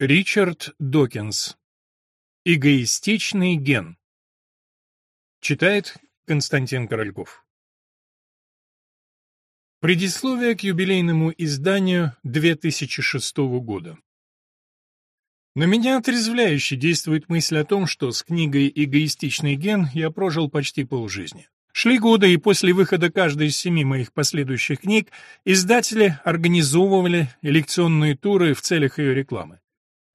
Ричард Докинс. Эгоистичный ген. Читает Константин Корольков. Предисловие к юбилейному изданию 2006 года. На меня отрезвляюще действует мысль о том, что с книгой «Эгоистичный ген» я прожил почти полжизни. Шли годы, и после выхода каждой из семи моих последующих книг издатели организовывали лекционные туры в целях ее рекламы.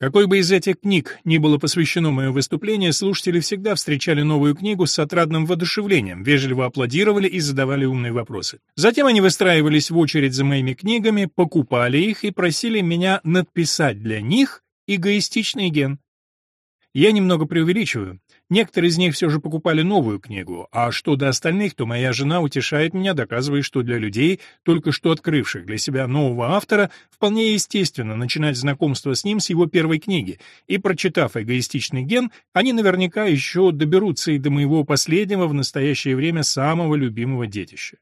Какой бы из этих книг ни было посвящено мое выступление, слушатели всегда встречали новую книгу с отрадным воодушевлением, вежливо аплодировали и задавали умные вопросы. Затем они выстраивались в очередь за моими книгами, покупали их и просили меня надписать для них эгоистичный ген. Я немного преувеличиваю. Некоторые из них все же покупали новую книгу, а что до остальных, то моя жена утешает меня, доказывая, что для людей, только что открывших для себя нового автора, вполне естественно начинать знакомство с ним с его первой книги, и, прочитав «Эгоистичный ген», они наверняка еще доберутся и до моего последнего в настоящее время самого любимого детища.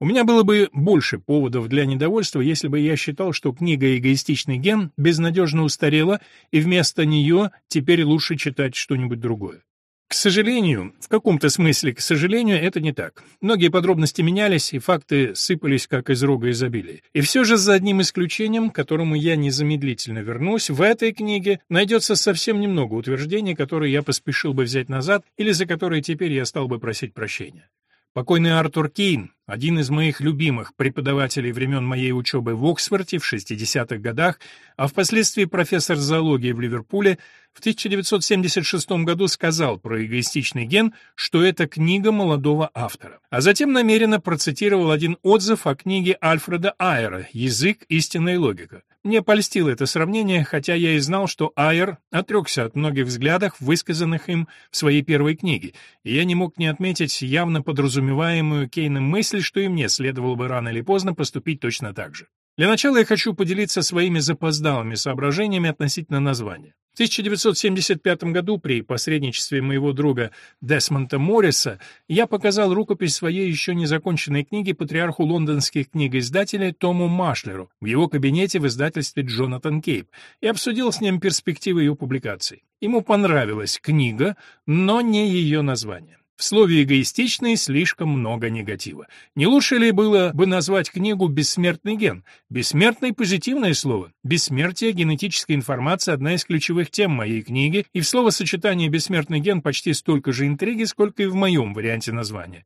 У меня было бы больше поводов для недовольства, если бы я считал, что книга «Эгоистичный ген» безнадежно устарела, и вместо нее теперь лучше читать что-нибудь другое. К сожалению, в каком-то смысле, к сожалению, это не так. Многие подробности менялись, и факты сыпались как из рога изобилия. И все же за одним исключением, к которому я незамедлительно вернусь, в этой книге найдется совсем немного утверждений, которые я поспешил бы взять назад или за которые теперь я стал бы просить прощения. Покойный Артур Кейн, один из моих любимых преподавателей времен моей учебы в Оксфорде в 60-х годах, а впоследствии профессор зоологии в Ливерпуле, в 1976 году сказал про эгоистичный ген, что это книга молодого автора. А затем намеренно процитировал один отзыв о книге Альфреда Айера «Язык, истинная логика». Мне польстило это сравнение, хотя я и знал, что Айер отрекся от многих взглядов, высказанных им в своей первой книге, и я не мог не отметить явно подразумеваемую Кейном мысль, что и мне следовало бы рано или поздно поступить точно так же. Для начала я хочу поделиться своими запоздалыми соображениями относительно названия. В 1975 году при посредничестве моего друга Десмонта Морриса я показал рукопись своей еще незаконченной книги патриарху лондонских книгоиздателей Тому Машлеру в его кабинете в издательстве Джонатан Кейп и обсудил с ним перспективы ее публикации. Ему понравилась книга, но не ее название. В слове «эгоистичный» слишком много негатива. Не лучше ли было бы назвать книгу «Бессмертный ген»? Бессмертный — позитивное слово. Бессмертие генетической информации — одна из ключевых тем моей книги, и в словосочетании «бессмертный ген» почти столько же интриги, сколько и в моем варианте названия.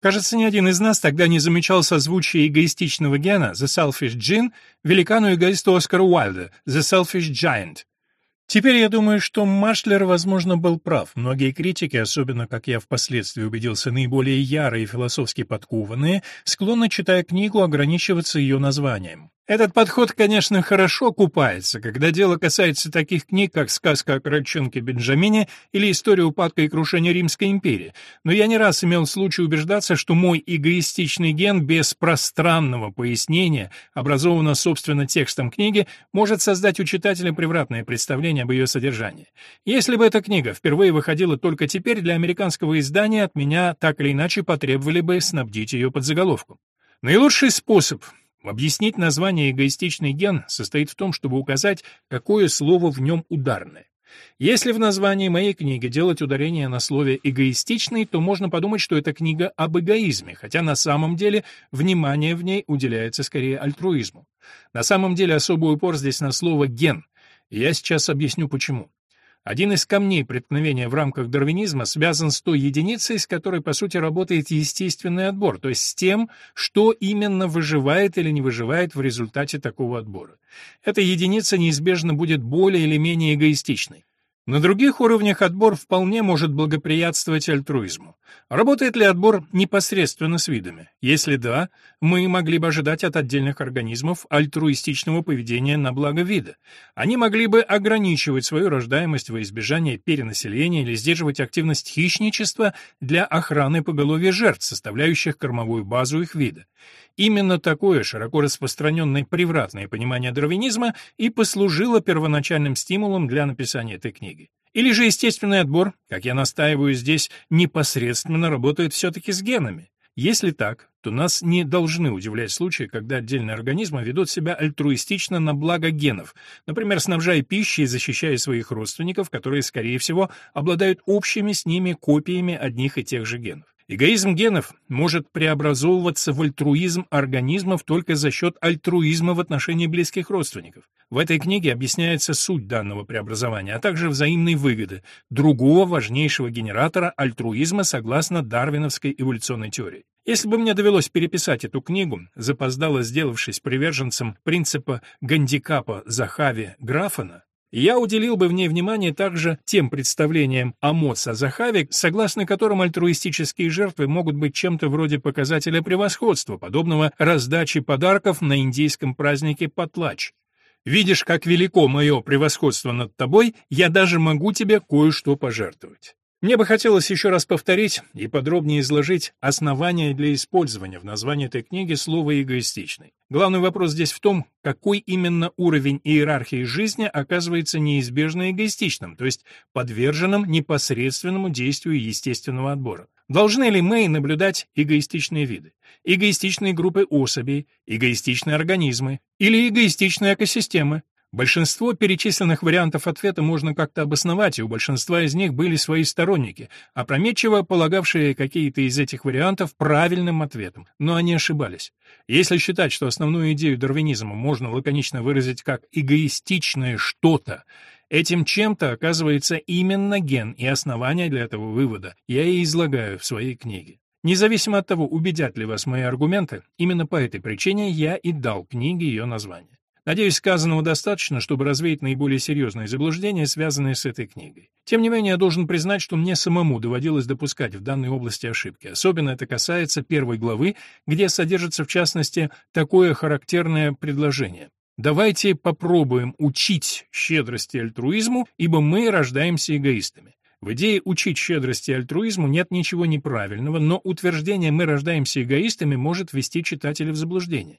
Кажется, ни один из нас тогда не замечал созвучия эгоистичного гена «The Selfish Gene» великану-эгоисту Оскара Уайльда «The Selfish Giant». Теперь я думаю, что Машлер, возможно, был прав. Многие критики, особенно, как я впоследствии убедился, наиболее ярые и философски подкованные, склонны, читая книгу, ограничиваться ее названием. Этот подход, конечно, хорошо купается, когда дело касается таких книг, как «Сказка о крольчонке Бенджамине» или «История упадка и крушения Римской империи», но я не раз имел случай убеждаться, что мой эгоистичный ген без пространного пояснения, образованного, собственно, текстом книги, может создать у читателя превратное представление об ее содержании. Если бы эта книга впервые выходила только теперь для американского издания, от меня так или иначе потребовали бы снабдить ее под заголовком. Наилучший способ Объяснить название «эгоистичный ген» состоит в том, чтобы указать, какое слово в нем ударное. Если в названии моей книги делать ударение на слове «эгоистичный», то можно подумать, что это книга об эгоизме, хотя на самом деле внимание в ней уделяется скорее альтруизму. На самом деле особый упор здесь на слово «ген», я сейчас объясню почему. Один из камней преткновения в рамках дарвинизма связан с той единицей, с которой, по сути, работает естественный отбор, то есть с тем, что именно выживает или не выживает в результате такого отбора. Эта единица неизбежно будет более или менее эгоистичной. На других уровнях отбор вполне может благоприятствовать альтруизму. Работает ли отбор непосредственно с видами? Если да, мы могли бы ожидать от отдельных организмов альтруистичного поведения на благо вида. Они могли бы ограничивать свою рождаемость во избежание перенаселения или сдерживать активность хищничества для охраны поголовья жертв, составляющих кормовую базу их вида. Именно такое широко распространенное превратное понимание дарвинизма и послужило первоначальным стимулом для написания этой книги. Или же естественный отбор, как я настаиваю здесь, непосредственно работает все-таки с генами. Если так, то нас не должны удивлять случаи, когда отдельные организмы ведут себя альтруистично на благо генов, например, снабжая пищей и защищая своих родственников, которые, скорее всего, обладают общими с ними копиями одних и тех же генов. Эгоизм генов может преобразовываться в альтруизм организмов только за счет альтруизма в отношении близких родственников. В этой книге объясняется суть данного преобразования, а также взаимной выгоды, другого важнейшего генератора альтруизма согласно дарвиновской эволюционной теории. Если бы мне довелось переписать эту книгу, запоздало сделавшись приверженцем принципа гандикапа Захави Графана, я уделил бы в ней внимание также тем представлениям о Моца Захаве, согласно которым альтруистические жертвы могут быть чем-то вроде показателя превосходства, подобного раздаче подарков на индийском празднике Патлач. Видишь, как велико мое превосходство над тобой, я даже могу тебе кое-что пожертвовать. Мне бы хотелось еще раз повторить и подробнее изложить основания для использования в названии этой книги слова «эгоистичный». Главный вопрос здесь в том, какой именно уровень иерархии жизни оказывается неизбежно эгоистичным, то есть подверженным непосредственному действию естественного отбора. Должны ли мы наблюдать эгоистичные виды, эгоистичные группы особей, эгоистичные организмы или эгоистичные экосистемы? Большинство перечисленных вариантов ответа можно как-то обосновать, и у большинства из них были свои сторонники, опрометчиво полагавшие какие-то из этих вариантов правильным ответом, но они ошибались. Если считать, что основную идею дарвинизма можно лаконично выразить как эгоистичное что-то, этим чем-то оказывается именно ген, и основания для этого вывода я и излагаю в своей книге. Независимо от того, убедят ли вас мои аргументы, именно по этой причине я и дал книге ее название. Надеюсь, сказанного достаточно, чтобы развеять наиболее серьезные заблуждения, связанные с этой книгой. Тем не менее, я должен признать, что мне самому доводилось допускать в данной области ошибки. Особенно это касается первой главы, где содержится, в частности, такое характерное предложение. Давайте попробуем учить щедрости и альтруизму, ибо мы рождаемся эгоистами. В идее учить щедрости и альтруизму нет ничего неправильного, но утверждение «мы рождаемся эгоистами» может ввести читателя в заблуждение.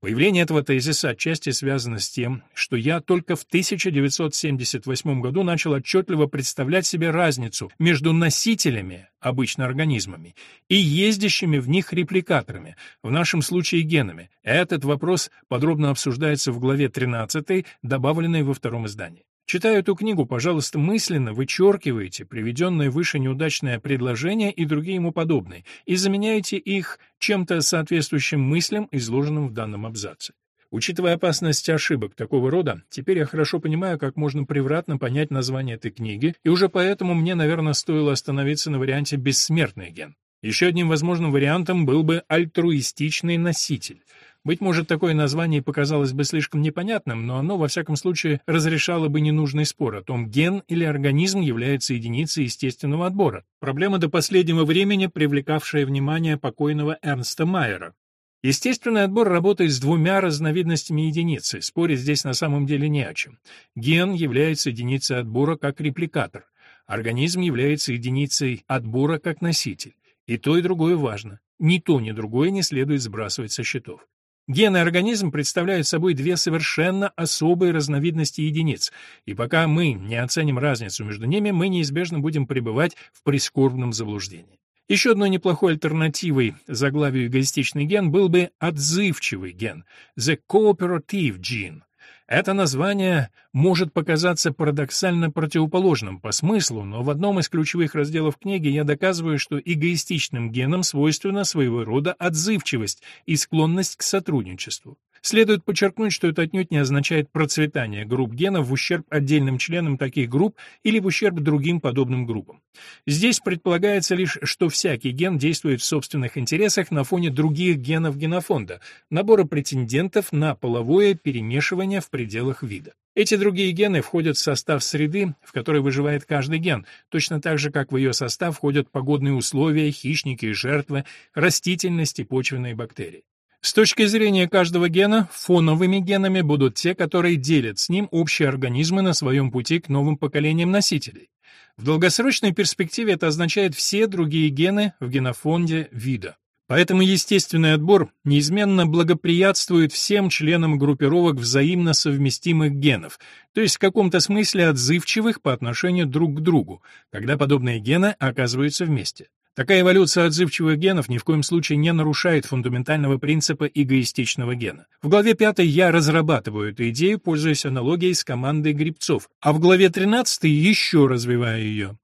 Появление этого тезиса отчасти связано с тем, что я только в 1978 году начал отчетливо представлять себе разницу между носителями, обычно организмами, и ездящими в них репликаторами, в нашем случае генами. Этот вопрос подробно обсуждается в главе 13, добавленной во втором издании. Читая эту книгу, пожалуйста, мысленно вычеркивайте приведенное выше неудачное предложение и другие ему подобные, и заменяйте их чем-то соответствующим мыслям, изложенным в данном абзаце. Учитывая опасность ошибок такого рода, теперь я хорошо понимаю, как можно превратно понять название этой книги, и уже поэтому мне, наверное, стоило остановиться на варианте «бессмертный ген». Еще одним возможным вариантом был бы альтруистичный носитель. Быть может, такое название показалось бы слишком непонятным, но оно, во всяком случае, разрешало бы ненужный спор о том, ген или организм является единицей естественного отбора. Проблема до последнего времени, привлекавшая внимание покойного Эрнста Майера. Естественный отбор работает с двумя разновидностями единицы, спорить здесь на самом деле не о чем. Ген является единицей отбора как репликатор, организм является единицей отбора как носитель. И то, и другое важно. Ни то, ни другое не следует сбрасывать со счетов. Гены организм представляют собой две совершенно особые разновидности единиц, и пока мы не оценим разницу между ними, мы неизбежно будем пребывать в прискорбном заблуждении. Еще одной неплохой альтернативой заглавию эгоистичный ген был бы отзывчивый ген, the cooperative gene. Это название может показаться парадоксально противоположным по смыслу, но в одном из ключевых разделов книги я доказываю, что эгоистичным генам свойственна своего рода отзывчивость и склонность к сотрудничеству. Следует подчеркнуть, что это отнюдь не означает процветание групп генов в ущерб отдельным членам таких групп или в ущерб другим подобным группам. Здесь предполагается лишь, что всякий ген действует в собственных интересах на фоне других генов генофонда, набора претендентов на половое перемешивание в пределах вида. Эти другие гены входят в состав среды, в которой выживает каждый ген, точно так же, как в ее состав входят погодные условия, хищники и жертвы, растительность и почвенные бактерии. С точки зрения каждого гена, фоновыми генами будут те, которые делят с ним общие организмы на своем пути к новым поколениям носителей. В долгосрочной перспективе это означает все другие гены в генофонде вида. Поэтому естественный отбор неизменно благоприятствует всем членам группировок взаимно совместимых генов, то есть в каком-то смысле отзывчивых по отношению друг к другу, когда подобные гены оказываются вместе. Такая эволюция отзывчивых генов ни в коем случае не нарушает фундаментального принципа эгоистичного гена. В главе 5 я разрабатываю эту идею, пользуясь аналогией с командой грибцов, а в главе 13 еще развиваю ее.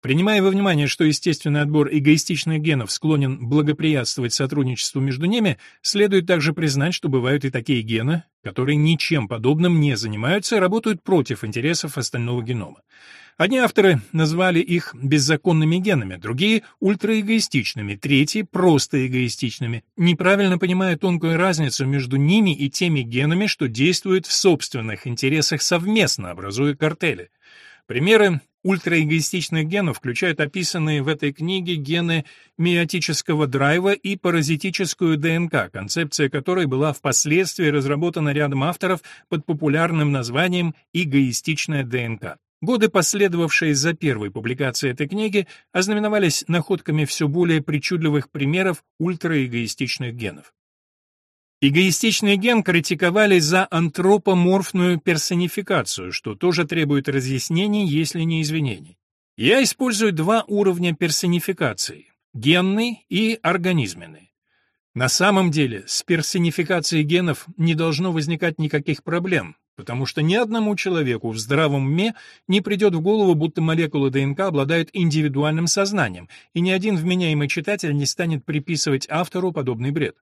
Принимая во внимание, что естественный отбор эгоистичных генов склонен благоприятствовать сотрудничеству между ними, следует также признать, что бывают и такие гены, которые ничем подобным не занимаются и работают против интересов остального генома. Одни авторы назвали их беззаконными генами, другие — ультраэгоистичными, третьи — просто эгоистичными, неправильно понимая тонкую разницу между ними и теми генами, что действуют в собственных интересах совместно, образуя картели. Примеры ультраэгоистичных генов включают описанные в этой книге гены миотического драйва и паразитическую ДНК, концепция которой была впоследствии разработана рядом авторов под популярным названием «эгоистичная ДНК». Годы, последовавшие за первой публикацией этой книги, ознаменовались находками все более причудливых примеров ультраэгоистичных генов. Эгоистичный ген критиковали за антропоморфную персонификацию, что тоже требует разъяснений, если не извинений. Я использую два уровня персонификации – генный и организменный. На самом деле, с персонификацией генов не должно возникать никаких проблем, потому что ни одному человеку в здравом уме не придет в голову, будто молекулы ДНК обладают индивидуальным сознанием, и ни один вменяемый читатель не станет приписывать автору подобный бред.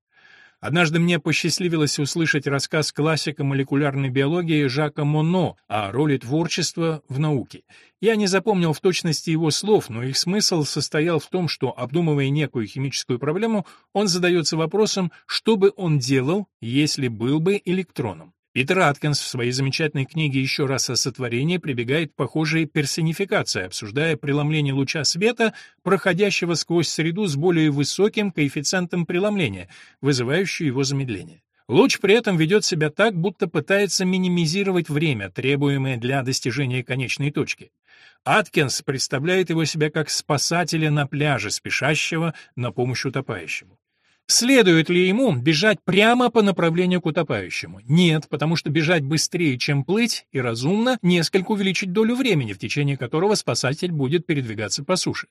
Однажды мне посчастливилось услышать рассказ классика молекулярной биологии Жака Моно о роли творчества в науке. Я не запомнил в точности его слов, но их смысл состоял в том, что, обдумывая некую химическую проблему, он задается вопросом, что бы он делал, если был бы электроном. Питер Аткинс в своей замечательной книге «Еще раз о сотворении» прибегает к похожей персонификации, обсуждая преломление луча света, проходящего сквозь среду с более высоким коэффициентом преломления, вызывающую его замедление. Луч при этом ведет себя так, будто пытается минимизировать время, требуемое для достижения конечной точки. Аткинс представляет его себя как спасателя на пляже, спешащего на помощь утопающему. Следует ли ему бежать прямо по направлению к утопающему? Нет, потому что бежать быстрее, чем плыть, и разумно несколько увеличить долю времени, в течение которого спасатель будет передвигаться по суше.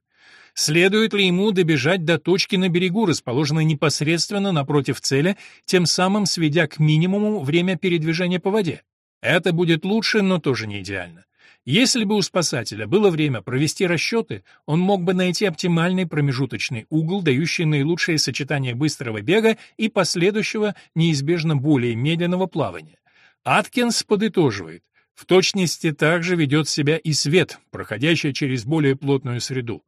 Следует ли ему добежать до точки на берегу, расположенной непосредственно напротив цели, тем самым сведя к минимуму время передвижения по воде? Это будет лучше, но тоже не идеально. Если бы у спасателя было время провести расчеты, он мог бы найти оптимальный промежуточный угол, дающий наилучшее сочетание быстрого бега и последующего, неизбежно более медленного плавания. Аткинс подытоживает, в точности также ведет себя и свет, проходящий через более плотную среду.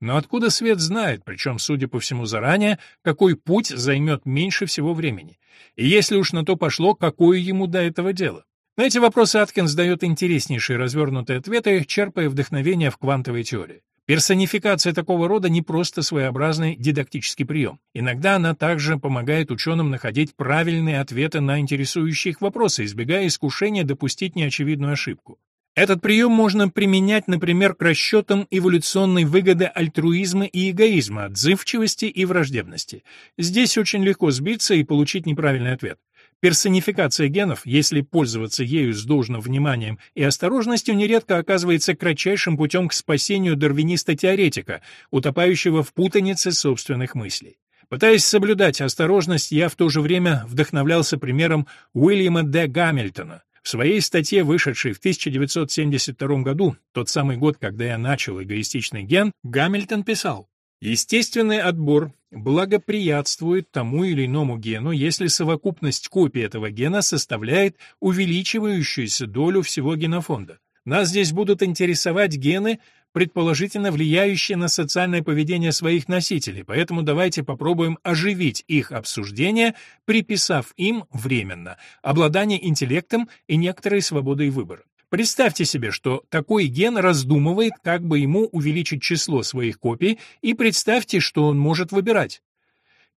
Но откуда свет знает, причем, судя по всему заранее, какой путь займет меньше всего времени? И если уж на то пошло, какое ему до этого дело? На эти вопросы Аткинс дает интереснейшие развернутые ответы, черпая вдохновение в квантовой теории. Персонификация такого рода не просто своеобразный дидактический прием. Иногда она также помогает ученым находить правильные ответы на интересующие их вопросы, избегая искушения допустить неочевидную ошибку. Этот прием можно применять, например, к расчетам эволюционной выгоды альтруизма и эгоизма, отзывчивости и враждебности. Здесь очень легко сбиться и получить неправильный ответ. Персонификация генов, если пользоваться ею с должным вниманием и осторожностью, нередко оказывается кратчайшим путем к спасению дарвиниста-теоретика, утопающего в путанице собственных мыслей. Пытаясь соблюдать осторожность, я в то же время вдохновлялся примером Уильяма Д. Гамильтона. В своей статье, вышедшей в 1972 году, тот самый год, когда я начал эгоистичный ген, Гамильтон писал Естественный отбор благоприятствует тому или иному гену, если совокупность копий этого гена составляет увеличивающуюся долю всего генофонда. Нас здесь будут интересовать гены, предположительно влияющие на социальное поведение своих носителей, поэтому давайте попробуем оживить их обсуждение, приписав им временно обладание интеллектом и некоторой свободой выбора. Представьте себе, что такой ген раздумывает, как бы ему увеличить число своих копий, и представьте, что он может выбирать.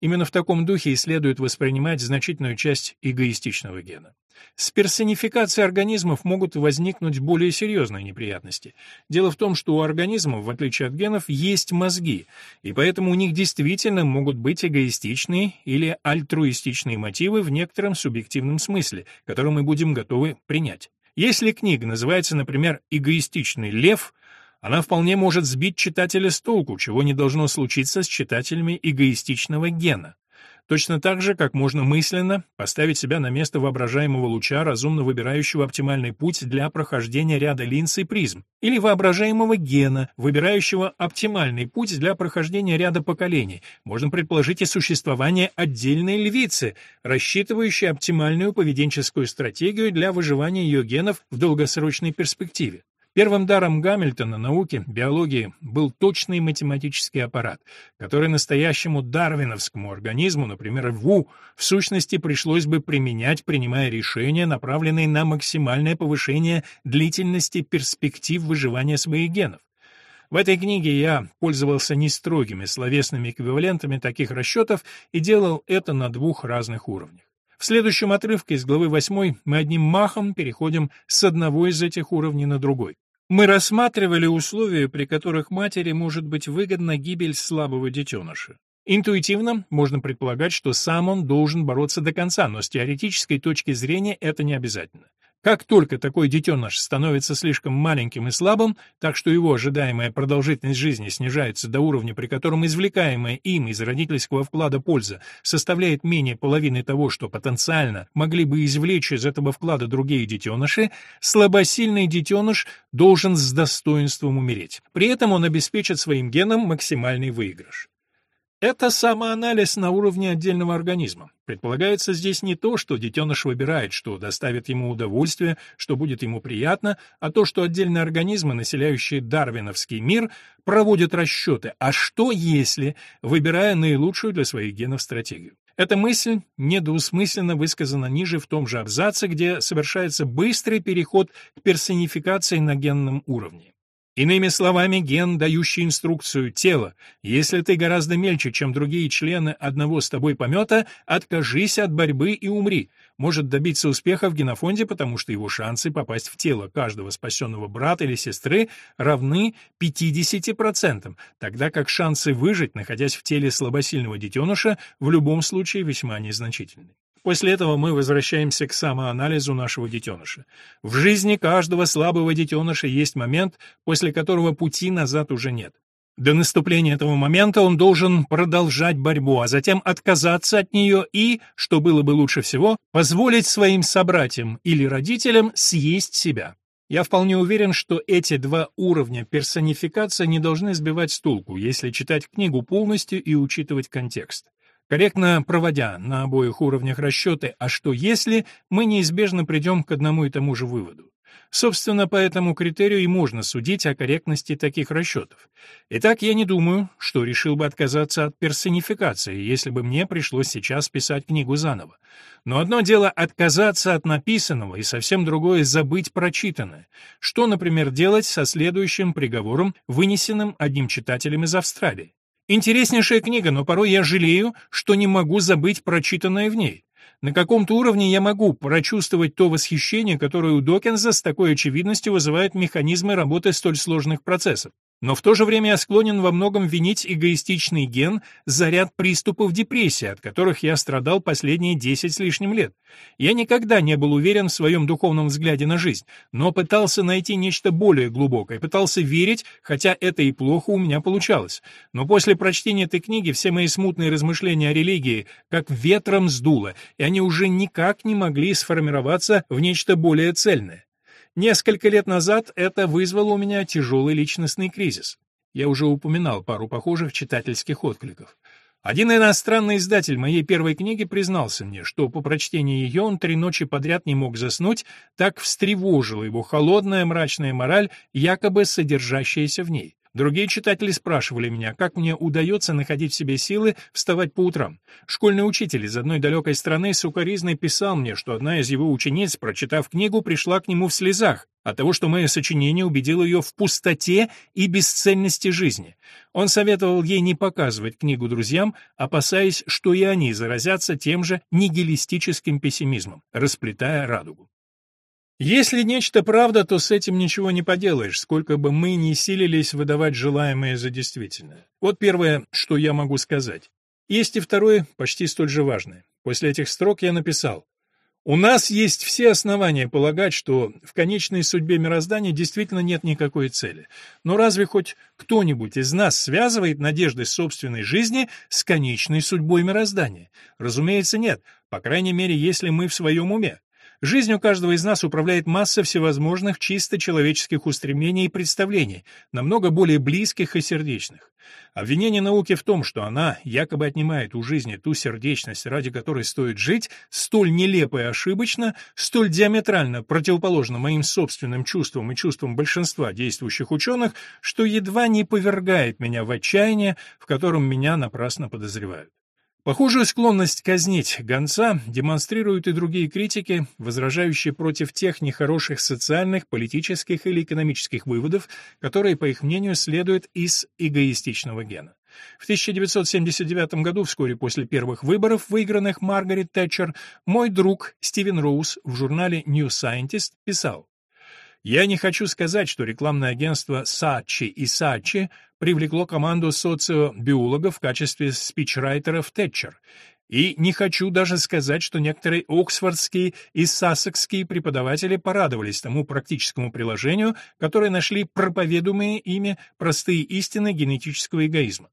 Именно в таком духе и следует воспринимать значительную часть эгоистичного гена. С персонификацией организмов могут возникнуть более серьезные неприятности. Дело в том, что у организмов, в отличие от генов, есть мозги, и поэтому у них действительно могут быть эгоистичные или альтруистичные мотивы в некотором субъективном смысле, который мы будем готовы принять. Если книга называется, например, «Эгоистичный лев», Она вполне может сбить читателя с толку, чего не должно случиться с читателями эгоистичного гена. Точно так же, как можно мысленно поставить себя на место воображаемого луча, разумно выбирающего оптимальный путь для прохождения ряда линз и призм, или воображаемого гена, выбирающего оптимальный путь для прохождения ряда поколений. Можно предположить и существование отдельной львицы, рассчитывающей оптимальную поведенческую стратегию для выживания ее генов в долгосрочной перспективе. Первым даром Гамильтона науки, биологии, был точный математический аппарат, который настоящему дарвиновскому организму, например, льву, в сущности пришлось бы применять, принимая решения, направленные на максимальное повышение длительности перспектив выживания своих генов. В этой книге я пользовался не строгими словесными эквивалентами таких расчетов и делал это на двух разных уровнях. В следующем отрывке из главы 8 мы одним махом переходим с одного из этих уровней на другой. Мы рассматривали условия, при которых матери может быть выгодна гибель слабого детеныша. Интуитивно можно предполагать, что сам он должен бороться до конца, но с теоретической точки зрения это не обязательно. Как только такой детеныш становится слишком маленьким и слабым, так что его ожидаемая продолжительность жизни снижается до уровня, при котором извлекаемая им из родительского вклада польза составляет менее половины того, что потенциально могли бы извлечь из этого вклада другие детеныши, слабосильный детеныш должен с достоинством умереть. При этом он обеспечит своим генам максимальный выигрыш. Это самоанализ на уровне отдельного организма. Предполагается здесь не то, что детеныш выбирает, что доставит ему удовольствие, что будет ему приятно, а то, что отдельные организмы, населяющие дарвиновский мир, проводят расчеты, а что если, выбирая наилучшую для своих генов стратегию. Эта мысль недвусмысленно высказана ниже в том же абзаце, где совершается быстрый переход к персонификации на генном уровне. Иными словами, ген, дающий инструкцию тела, если ты гораздо мельче, чем другие члены одного с тобой помета, откажись от борьбы и умри, может добиться успеха в генофонде, потому что его шансы попасть в тело каждого спасенного брата или сестры равны 50%, тогда как шансы выжить, находясь в теле слабосильного детеныша, в любом случае весьма незначительны. После этого мы возвращаемся к самоанализу нашего детеныша. В жизни каждого слабого детеныша есть момент, после которого пути назад уже нет. До наступления этого момента он должен продолжать борьбу, а затем отказаться от нее и, что было бы лучше всего, позволить своим собратьям или родителям съесть себя. Я вполне уверен, что эти два уровня персонификации не должны сбивать с толку, если читать книгу полностью и учитывать контекст корректно проводя на обоих уровнях расчеты «а что если», мы неизбежно придем к одному и тому же выводу. Собственно, по этому критерию и можно судить о корректности таких расчетов. Итак, я не думаю, что решил бы отказаться от персонификации, если бы мне пришлось сейчас писать книгу заново. Но одно дело отказаться от написанного, и совсем другое — забыть прочитанное. Что, например, делать со следующим приговором, вынесенным одним читателем из Австралии? Интереснейшая книга, но порой я жалею, что не могу забыть прочитанное в ней. На каком-то уровне я могу прочувствовать то восхищение, которое у Докинза с такой очевидностью вызывает механизмы работы столь сложных процессов. Но в то же время я склонен во многом винить эгоистичный ген за ряд приступов депрессии, от которых я страдал последние десять с лишним лет. Я никогда не был уверен в своем духовном взгляде на жизнь, но пытался найти нечто более глубокое, пытался верить, хотя это и плохо у меня получалось. Но после прочтения этой книги все мои смутные размышления о религии как ветром сдуло, и они уже никак не могли сформироваться в нечто более цельное. Несколько лет назад это вызвало у меня тяжелый личностный кризис. Я уже упоминал пару похожих читательских откликов. Один иностранный издатель моей первой книги признался мне, что по прочтении ее он три ночи подряд не мог заснуть, так встревожила его холодная мрачная мораль, якобы содержащаяся в ней. Другие читатели спрашивали меня, как мне удается находить в себе силы вставать по утрам. Школьный учитель из одной далекой страны сукоризной писал мне, что одна из его учениц, прочитав книгу, пришла к нему в слезах от того, что мое сочинение убедило ее в пустоте и бесцельности жизни. Он советовал ей не показывать книгу друзьям, опасаясь, что и они заразятся тем же нигилистическим пессимизмом, расплетая радугу. Если нечто правда, то с этим ничего не поделаешь, сколько бы мы ни силились выдавать желаемое за действительное. Вот первое, что я могу сказать. Есть и второе, почти столь же важное. После этих строк я написал. У нас есть все основания полагать, что в конечной судьбе мироздания действительно нет никакой цели. Но разве хоть кто-нибудь из нас связывает надежды собственной жизни с конечной судьбой мироздания? Разумеется, нет, по крайней мере, если мы в своем уме. Жизнью каждого из нас управляет масса всевозможных чисто человеческих устремлений и представлений, намного более близких и сердечных. Обвинение науки в том, что она якобы отнимает у жизни ту сердечность, ради которой стоит жить, столь нелепо и ошибочно, столь диаметрально противоположно моим собственным чувствам и чувствам большинства действующих ученых, что едва не повергает меня в отчаяние, в котором меня напрасно подозревают. Похожую склонность казнить гонца демонстрируют и другие критики, возражающие против тех нехороших социальных, политических или экономических выводов, которые, по их мнению, следуют из эгоистичного гена. В 1979 году, вскоре после первых выборов, выигранных Маргарет Тэтчер, мой друг Стивен Роуз в журнале New Scientist писал я не хочу сказать, что рекламное агентство Сачи и Сачи привлекло команду социобиологов в качестве спичрайтеров Тэтчер. И не хочу даже сказать, что некоторые оксфордские и сассекские преподаватели порадовались тому практическому приложению, которое нашли проповедуемые ими простые истины генетического эгоизма.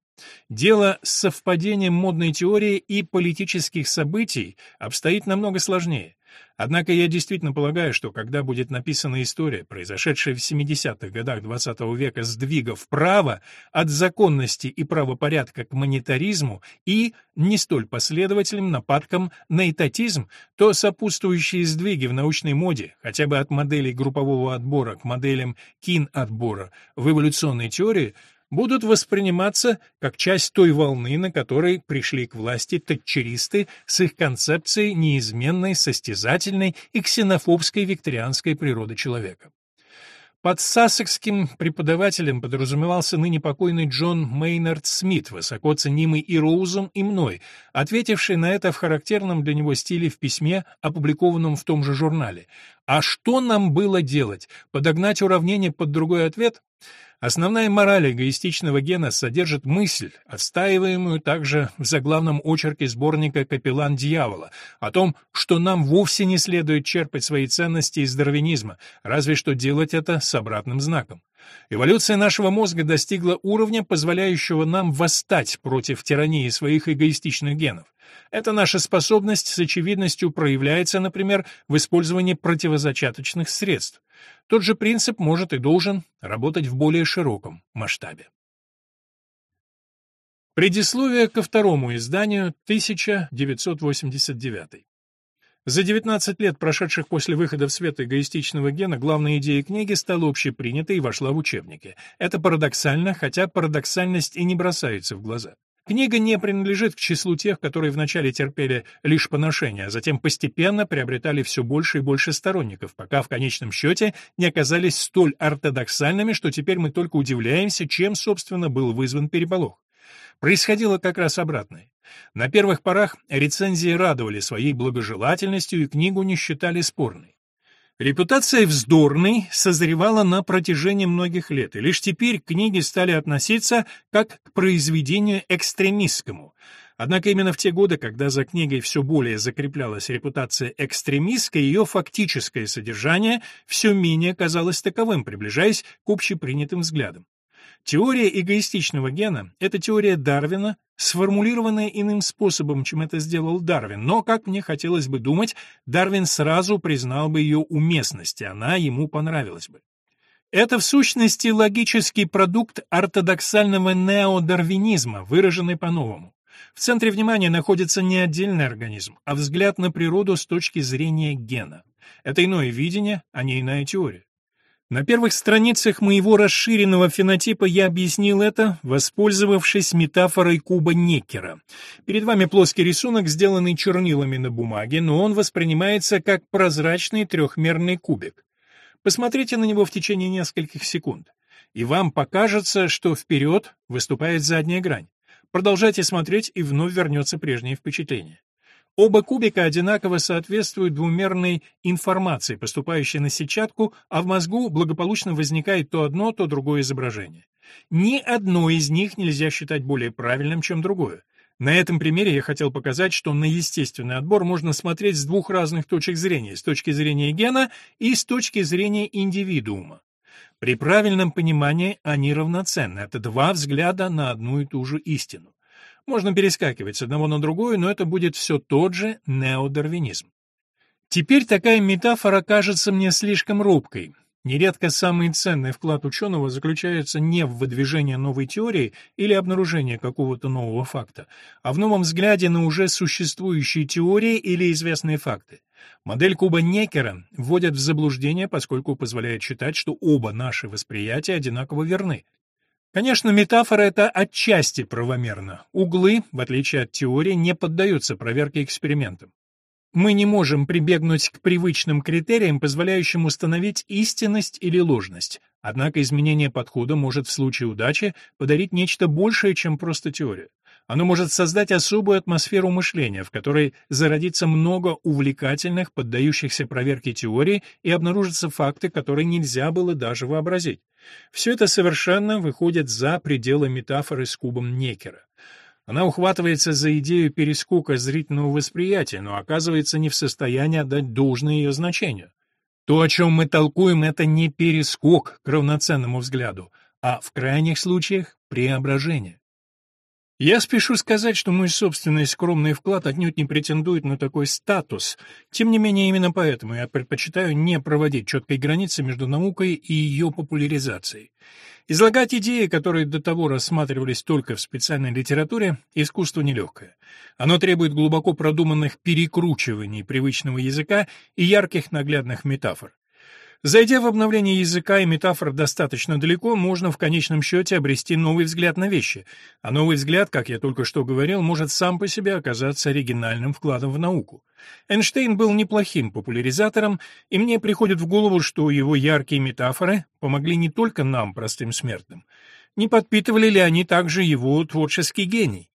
Дело с совпадением модной теории и политических событий обстоит намного сложнее. Однако я действительно полагаю, что когда будет написана история, произошедшая в 70-х годах XX -го века сдвига вправо от законности и правопорядка к монетаризму и не столь последовательным нападкам на этатизм, то сопутствующие сдвиги в научной моде, хотя бы от моделей группового отбора к моделям кин-отбора в эволюционной теории, будут восприниматься как часть той волны, на которой пришли к власти татчеристы с их концепцией неизменной, состязательной и ксенофобской викторианской природы человека. Под сассекским преподавателем подразумевался ныне покойный Джон Мейнард Смит, высоко ценимый и Роузом, и мной, ответивший на это в характерном для него стиле в письме, опубликованном в том же журнале. А что нам было делать? Подогнать уравнение под другой ответ? Основная мораль эгоистичного гена содержит мысль, отстаиваемую также в заглавном очерке сборника «Капеллан дьявола», о том, что нам вовсе не следует черпать свои ценности из дарвинизма, разве что делать это с обратным знаком. Эволюция нашего мозга достигла уровня, позволяющего нам восстать против тирании своих эгоистичных генов. Эта наша способность с очевидностью проявляется, например, в использовании противозачаточных средств. Тот же принцип может и должен работать в более широком масштабе. Предисловие ко второму изданию 1989. За 19 лет, прошедших после выхода в свет эгоистичного гена, главная идея книги стала общепринятой и вошла в учебники. Это парадоксально, хотя парадоксальность и не бросается в глаза. Книга не принадлежит к числу тех, которые вначале терпели лишь поношение, а затем постепенно приобретали все больше и больше сторонников, пока в конечном счете не оказались столь ортодоксальными, что теперь мы только удивляемся, чем, собственно, был вызван переполох. Происходило как раз обратное. На первых порах рецензии радовали своей благожелательностью и книгу не считали спорной. Репутация вздорной созревала на протяжении многих лет, и лишь теперь к книге стали относиться как к произведению экстремистскому. Однако именно в те годы, когда за книгой все более закреплялась репутация экстремистской, ее фактическое содержание все менее казалось таковым, приближаясь к общепринятым взглядам. Теория эгоистичного гена — это теория Дарвина, сформулированная иным способом, чем это сделал Дарвин, но, как мне хотелось бы думать, Дарвин сразу признал бы ее уместность, и она ему понравилась бы. Это, в сущности, логический продукт ортодоксального неодарвинизма, выраженный по-новому. В центре внимания находится не отдельный организм, а взгляд на природу с точки зрения гена. Это иное видение, а не иная теория. На первых страницах моего расширенного фенотипа я объяснил это, воспользовавшись метафорой куба Неккера. Перед вами плоский рисунок, сделанный чернилами на бумаге, но он воспринимается как прозрачный трехмерный кубик. Посмотрите на него в течение нескольких секунд, и вам покажется, что вперед выступает задняя грань. Продолжайте смотреть, и вновь вернется прежнее впечатление. Оба кубика одинаково соответствуют двумерной информации, поступающей на сетчатку, а в мозгу благополучно возникает то одно, то другое изображение. Ни одно из них нельзя считать более правильным, чем другое. На этом примере я хотел показать, что на естественный отбор можно смотреть с двух разных точек зрения, с точки зрения гена и с точки зрения индивидуума. При правильном понимании они равноценны, это два взгляда на одну и ту же истину. Можно перескакивать с одного на другое, но это будет все тот же неодарвинизм. Теперь такая метафора кажется мне слишком робкой. Нередко самый ценный вклад ученого заключается не в выдвижении новой теории или обнаружении какого-то нового факта, а в новом взгляде на уже существующие теории или известные факты. Модель куба Некера вводит в заблуждение, поскольку позволяет считать, что оба наши восприятия одинаково верны. Конечно, метафора эта отчасти правомерна. Углы, в отличие от теории, не поддаются проверке экспериментам. Мы не можем прибегнуть к привычным критериям, позволяющим установить истинность или ложность. Однако изменение подхода может в случае удачи подарить нечто большее, чем просто теория. Оно может создать особую атмосферу мышления, в которой зародится много увлекательных, поддающихся проверке теорий, и обнаружатся факты, которые нельзя было даже вообразить. Все это совершенно выходит за пределы метафоры с кубом Некера. Она ухватывается за идею перескока зрительного восприятия, но оказывается не в состоянии отдать должное ее значению. То, о чем мы толкуем, это не перескок к равноценному взгляду, а в крайних случаях преображение. Я спешу сказать, что мой собственный скромный вклад отнюдь не претендует на такой статус. Тем не менее, именно поэтому я предпочитаю не проводить четкой границы между наукой и ее популяризацией. Излагать идеи, которые до того рассматривались только в специальной литературе, искусство нелегкое. Оно требует глубоко продуманных перекручиваний привычного языка и ярких наглядных метафор. Зайдя в обновление языка и метафор достаточно далеко, можно в конечном счете обрести новый взгляд на вещи, а новый взгляд, как я только что говорил, может сам по себе оказаться оригинальным вкладом в науку. Эйнштейн был неплохим популяризатором, и мне приходит в голову, что его яркие метафоры помогли не только нам, простым смертным. Не подпитывали ли они также его творческий гений?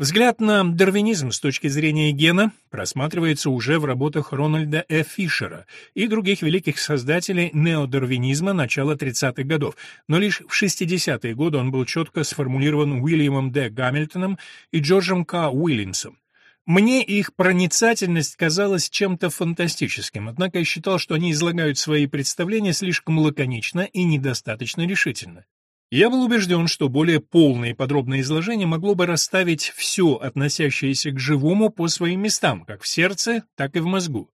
Взгляд на дарвинизм с точки зрения гена просматривается уже в работах Рональда Э. Фишера и других великих создателей неодарвинизма начала 30-х годов, но лишь в 60-е годы он был четко сформулирован Уильямом Д. Гамильтоном и Джорджем К. Уильямсом. Мне их проницательность казалась чем-то фантастическим, однако я считал, что они излагают свои представления слишком лаконично и недостаточно решительно. Я был убежден, что более полное и подробное изложение могло бы расставить все, относящееся к живому, по своим местам, как в сердце, так и в мозгу.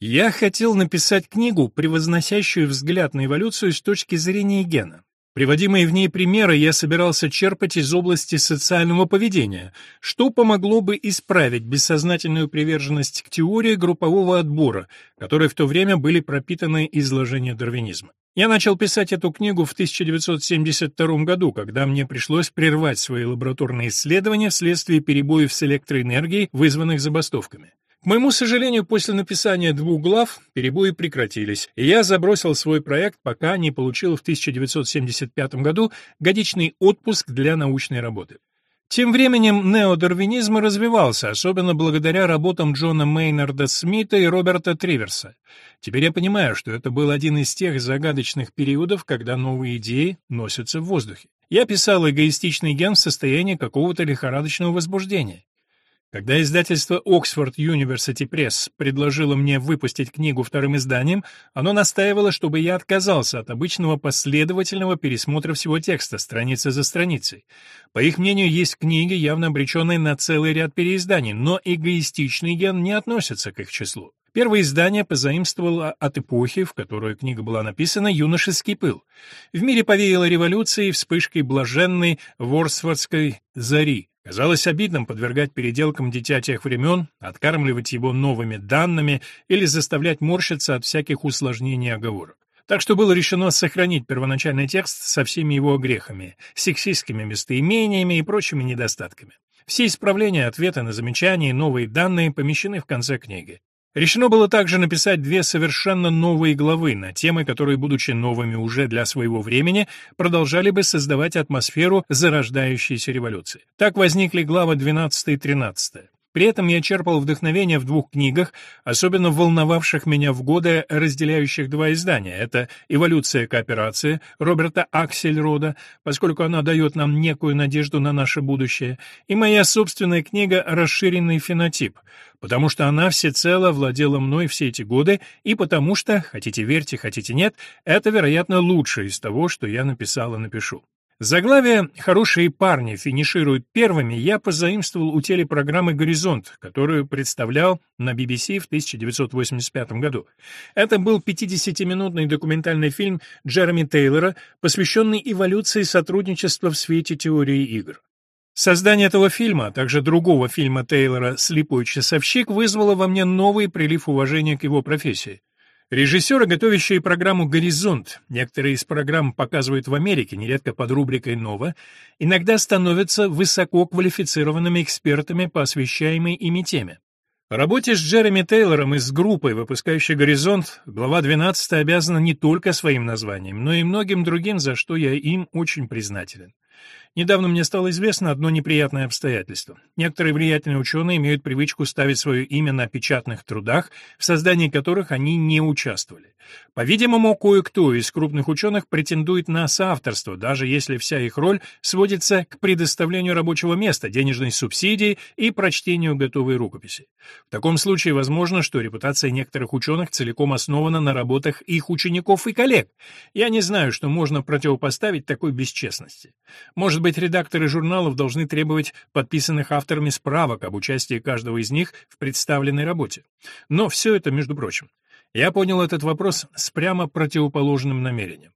Я хотел написать книгу, превозносящую взгляд на эволюцию с точки зрения гена. Приводимые в ней примеры я собирался черпать из области социального поведения, что помогло бы исправить бессознательную приверженность к теории группового отбора, которой в то время были пропитаны изложения дарвинизма. Я начал писать эту книгу в 1972 году, когда мне пришлось прервать свои лабораторные исследования вследствие перебоев с электроэнергией, вызванных забастовками. К моему сожалению, после написания двух глав перебои прекратились, и я забросил свой проект, пока не получил в 1975 году годичный отпуск для научной работы. Тем временем неодарвинизм развивался, особенно благодаря работам Джона Мейнарда Смита и Роберта Триверса. Теперь я понимаю, что это был один из тех загадочных периодов, когда новые идеи носятся в воздухе. Я писал эгоистичный ген в состоянии какого-то лихорадочного возбуждения. Когда издательство Oxford University Press предложило мне выпустить книгу вторым изданием, оно настаивало, чтобы я отказался от обычного последовательного пересмотра всего текста, страница за страницей. По их мнению, есть книги, явно обреченные на целый ряд переизданий, но эгоистичный ген не относится к их числу. Первое издание позаимствовало от эпохи, в которую книга была написана, юношеский пыл. В мире повеяло революцией, вспышкой блаженной ворсфордской зари, Казалось обидным подвергать переделкам дитя тех времен, откармливать его новыми данными или заставлять морщиться от всяких усложнений оговорок. Так что было решено сохранить первоначальный текст со всеми его грехами, сексистскими местоимениями и прочими недостатками. Все исправления, ответы на замечания и новые данные помещены в конце книги. Решено было также написать две совершенно новые главы на темы, которые, будучи новыми уже для своего времени, продолжали бы создавать атмосферу зарождающейся революции. Так возникли главы 12 и 13. При этом я черпал вдохновение в двух книгах, особенно волновавших меня в годы, разделяющих два издания. Это «Эволюция кооперации» Роберта Аксельрода, поскольку она дает нам некую надежду на наше будущее, и моя собственная книга «Расширенный фенотип», потому что она всецело владела мной все эти годы, и потому что, хотите верьте, хотите нет, это, вероятно, лучшее из того, что я написал и напишу. Заглавие «Хорошие парни финишируют первыми» я позаимствовал у телепрограммы «Горизонт», которую представлял на BBC в 1985 году. Это был 50-минутный документальный фильм Джереми Тейлора, посвященный эволюции сотрудничества в свете теории игр. Создание этого фильма, а также другого фильма Тейлора «Слепой часовщик» вызвало во мне новый прилив уважения к его профессии. Режиссеры, готовящие программу «Горизонт», некоторые из программ показывают в Америке, нередко под рубрикой «Нова», иногда становятся высококвалифицированными экспертами по освещаемой ими теме. В работе с Джереми Тейлором и с группой, выпускающей «Горизонт», глава 12 обязана не только своим названием, но и многим другим, за что я им очень признателен. Недавно мне стало известно одно неприятное обстоятельство. Некоторые влиятельные ученые имеют привычку ставить свое имя на печатных трудах, в создании которых они не участвовали. По-видимому, кое-кто из крупных ученых претендует на соавторство, даже если вся их роль сводится к предоставлению рабочего места, денежной субсидии и прочтению готовой рукописи. В таком случае возможно, что репутация некоторых ученых целиком основана на работах их учеников и коллег. Я не знаю, что можно противопоставить такой бесчестности. Может быть, редакторы журналов должны требовать подписанных авторами справок об участии каждого из них в представленной работе. Но все это, между прочим. Я понял этот вопрос с прямо противоположным намерением.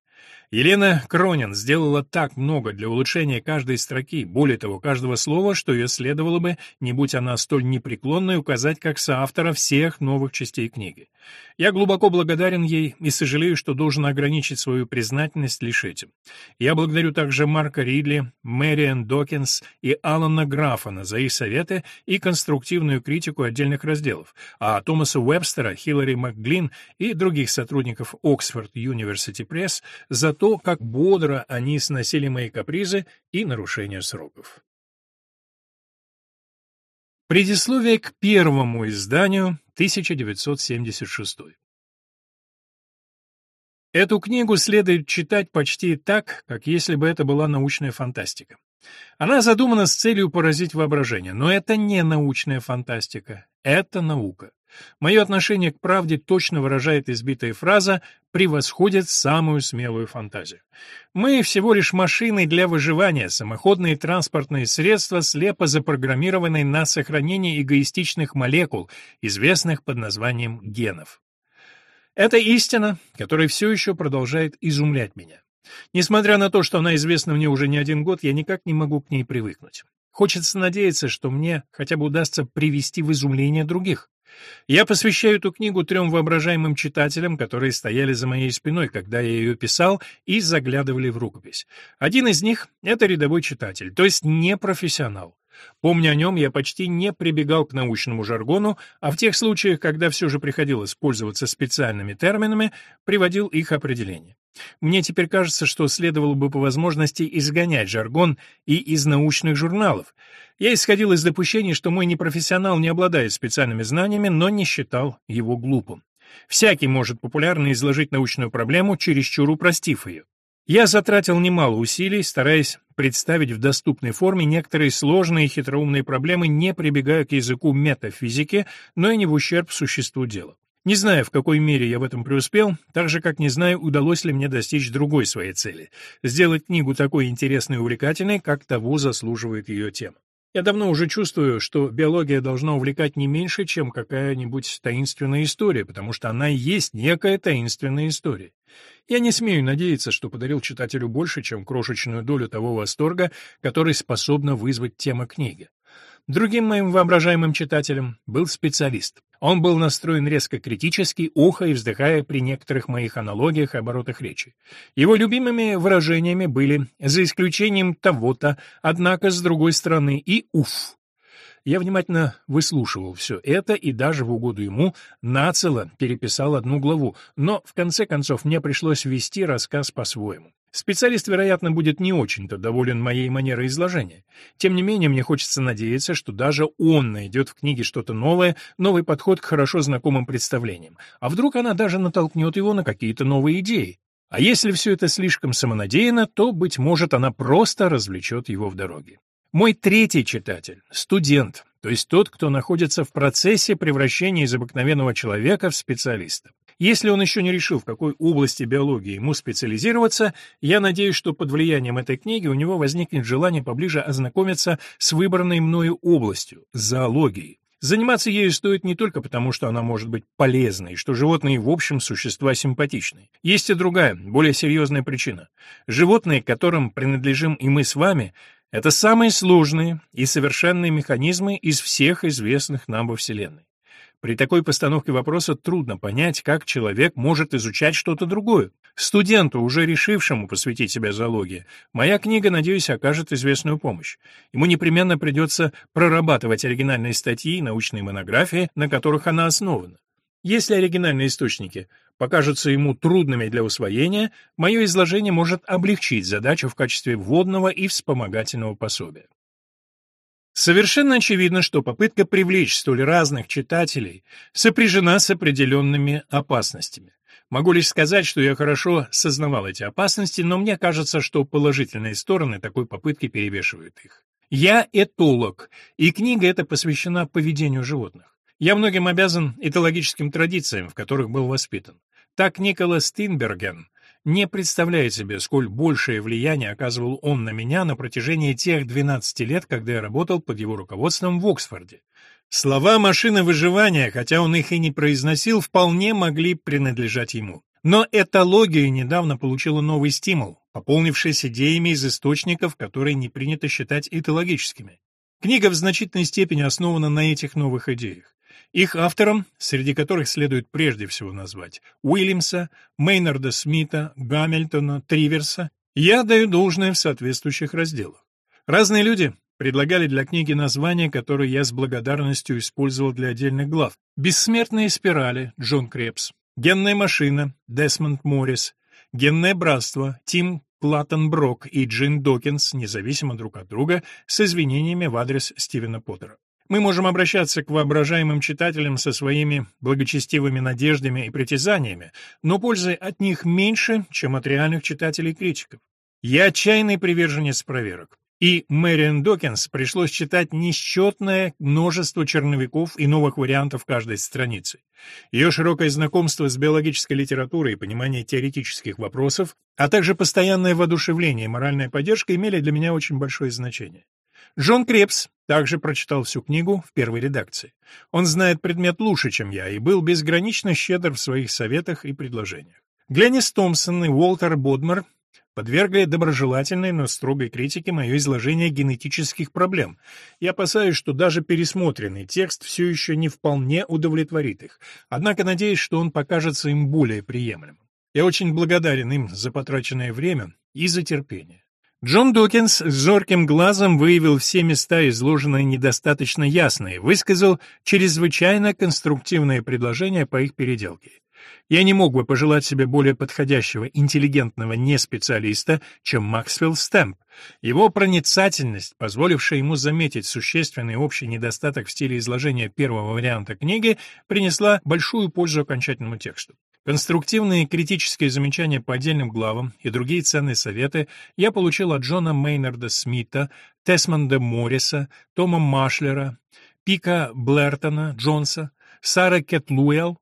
Елена Кронин сделала так много для улучшения каждой строки, более того, каждого слова, что ее следовало бы, не будь она столь непреклонной, указать как соавтора всех новых частей книги. Я глубоко благодарен ей и сожалею, что должен ограничить свою признательность лишь этим. Я благодарю также Марка Ридли, Мэриан Докинс и Алана Граффана за их советы и конструктивную критику отдельных разделов, а Томаса Уэбстера, Хиллари МакГлин и других сотрудников Оксфорд University Press за то, как бодро они сносили мои капризы и нарушения сроков. Предисловие к первому изданию 1976. Эту книгу следует читать почти так, как если бы это была научная фантастика. Она задумана с целью поразить воображение, но это не научная фантастика, это наука. Мое отношение к правде точно выражает избитая фраза «превосходит самую смелую фантазию». Мы всего лишь машины для выживания, самоходные транспортные средства, слепо запрограммированные на сохранение эгоистичных молекул, известных под названием генов. Это истина, которая все еще продолжает изумлять меня. Несмотря на то, что она известна мне уже не один год, я никак не могу к ней привыкнуть. Хочется надеяться, что мне хотя бы удастся привести в изумление других. Я посвящаю эту книгу трем воображаемым читателям, которые стояли за моей спиной, когда я ее писал, и заглядывали в рукопись. Один из них — это рядовой читатель, то есть не профессионал. Помня о нем, я почти не прибегал к научному жаргону, а в тех случаях, когда все же приходилось пользоваться специальными терминами, приводил их определение. Мне теперь кажется, что следовало бы по возможности изгонять жаргон и из научных журналов. Я исходил из допущения, что мой непрофессионал не обладает специальными знаниями, но не считал его глупым. Всякий может популярно изложить научную проблему, чересчур упростив ее. Я затратил немало усилий, стараясь представить в доступной форме некоторые сложные и хитроумные проблемы, не прибегая к языку метафизики, но и не в ущерб существу дела. Не знаю, в какой мере я в этом преуспел, так же, как не знаю, удалось ли мне достичь другой своей цели — сделать книгу такой интересной и увлекательной, как того заслуживает ее тема. Я давно уже чувствую, что биология должна увлекать не меньше, чем какая-нибудь таинственная история, потому что она и есть некая таинственная история. Я не смею надеяться, что подарил читателю больше, чем крошечную долю того восторга, который способна вызвать тема книги. Другим моим воображаемым читателем был специалист. Он был настроен резко критически, ухо и вздыхая при некоторых моих аналогиях и оборотах речи. Его любимыми выражениями были «за исключением того-то», «однако с другой стороны» и «уф». Я внимательно выслушивал все это и даже в угоду ему нацело переписал одну главу, но в конце концов мне пришлось вести рассказ по-своему. Специалист, вероятно, будет не очень-то доволен моей манерой изложения. Тем не менее, мне хочется надеяться, что даже он найдет в книге что-то новое, новый подход к хорошо знакомым представлениям. А вдруг она даже натолкнет его на какие-то новые идеи? А если все это слишком самонадеянно, то, быть может, она просто развлечет его в дороге. Мой третий читатель — студент, то есть тот, кто находится в процессе превращения из обыкновенного человека в специалиста. Если он еще не решил, в какой области биологии ему специализироваться, я надеюсь, что под влиянием этой книги у него возникнет желание поближе ознакомиться с выбранной мною областью – зоологией. Заниматься ею стоит не только потому, что она может быть полезной, что животные в общем существа симпатичны. Есть и другая, более серьезная причина. Животные, которым принадлежим и мы с вами, это самые сложные и совершенные механизмы из всех известных нам во Вселенной. При такой постановке вопроса трудно понять, как человек может изучать что-то другое. Студенту, уже решившему посвятить себя зоологии, моя книга, надеюсь, окажет известную помощь. Ему непременно придется прорабатывать оригинальные статьи и научные монографии, на которых она основана. Если оригинальные источники покажутся ему трудными для усвоения, мое изложение может облегчить задачу в качестве вводного и вспомогательного пособия. Совершенно очевидно, что попытка привлечь столь разных читателей сопряжена с определенными опасностями. Могу лишь сказать, что я хорошо сознавал эти опасности, но мне кажется, что положительные стороны такой попытки перевешивают их. Я этолог, и книга эта посвящена поведению животных. Я многим обязан этологическим традициям, в которых был воспитан. Так Николас Тинберген не представляет себе, сколь большее влияние оказывал он на меня на протяжении тех 12 лет, когда я работал под его руководством в Оксфорде. Слова «машина выживания», хотя он их и не произносил, вполне могли принадлежать ему. Но этология недавно получила новый стимул, пополнившись идеями из источников, которые не принято считать этологическими. Книга в значительной степени основана на этих новых идеях. Их авторам, среди которых следует прежде всего назвать Уильямса, Мейнарда Смита, Гамильтона, Триверса, я даю должное в соответствующих разделах. Разные люди предлагали для книги названия, которые я с благодарностью использовал для отдельных глав. «Бессмертные спирали» Джон Крепс, «Генная машина» Десмонд Моррис, «Генное братство» Тим Платтенброк и Джин Докинс, независимо друг от друга, с извинениями в адрес Стивена Поттера. Мы можем обращаться к воображаемым читателям со своими благочестивыми надеждами и притязаниями, но пользы от них меньше, чем от реальных читателей и критиков. Я отчаянный приверженец проверок. И Мэриан Докинс пришлось читать несчетное множество черновиков и новых вариантов каждой страницы. Ее широкое знакомство с биологической литературой и понимание теоретических вопросов, а также постоянное воодушевление и моральная поддержка имели для меня очень большое значение. Джон Крепс также прочитал всю книгу в первой редакции. Он знает предмет лучше, чем я, и был безгранично щедр в своих советах и предложениях. Гленнис Томпсон и Уолтер Бодмер подвергли доброжелательной, но строгой критике мое изложение генетических проблем. Я опасаюсь, что даже пересмотренный текст все еще не вполне удовлетворит их, однако надеюсь, что он покажется им более приемлемым. Я очень благодарен им за потраченное время и за терпение. Джон Докинс с зорким глазом выявил все места, изложенные недостаточно ясно, и высказал чрезвычайно конструктивные предложения по их переделке. Я не мог бы пожелать себе более подходящего интеллигентного неспециалиста, чем Максвелл Стэмп. Его проницательность, позволившая ему заметить существенный общий недостаток в стиле изложения первого варианта книги, принесла большую пользу окончательному тексту. Конструктивные критические замечания по отдельным главам и другие ценные советы я получил от Джона Мейнарда Смита, Тесмонда Морриса, Тома Машлера, Пика Блертона Джонса, Сары Кетлуэлл,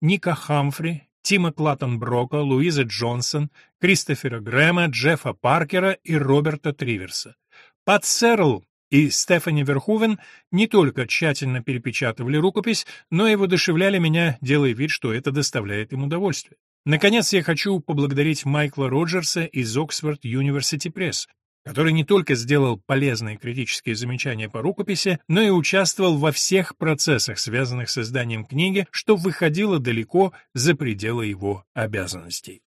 Ника Хамфри, Тима Клаттенброка, Луизы Джонсон, Кристофера Грэма, Джеффа Паркера и Роберта Триверса. Пат Серл и Стефани Верхувен не только тщательно перепечатывали рукопись, но и воодушевляли меня, делая вид, что это доставляет им удовольствие. Наконец, я хочу поблагодарить Майкла Роджерса из Oxford University Press, который не только сделал полезные критические замечания по рукописи, но и участвовал во всех процессах, связанных с изданием книги, что выходило далеко за пределы его обязанностей.